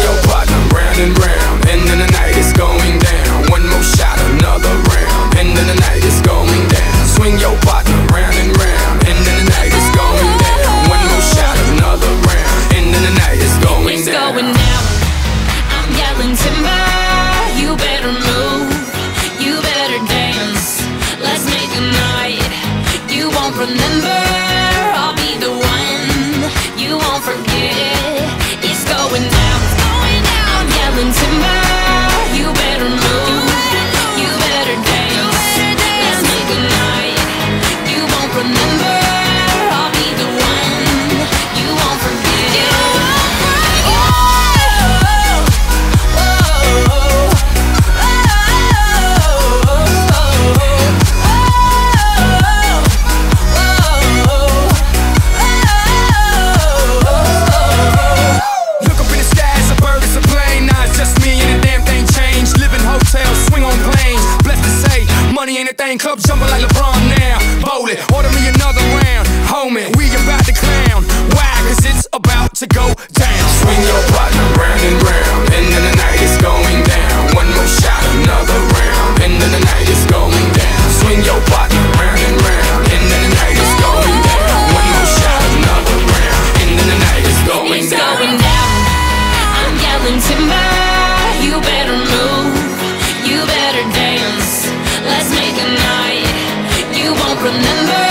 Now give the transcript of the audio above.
Your partner round and round, and then the night is going down. One more shot, another round, and then the night is going down. Swing your partner round and round, and then the night is going down. One more shot, another round, and then the night is going it's down. going down. I'm yelling timber, you better move, you better dance. Let's make a night you won't remember. Thing. Club jumping like LeBron remember.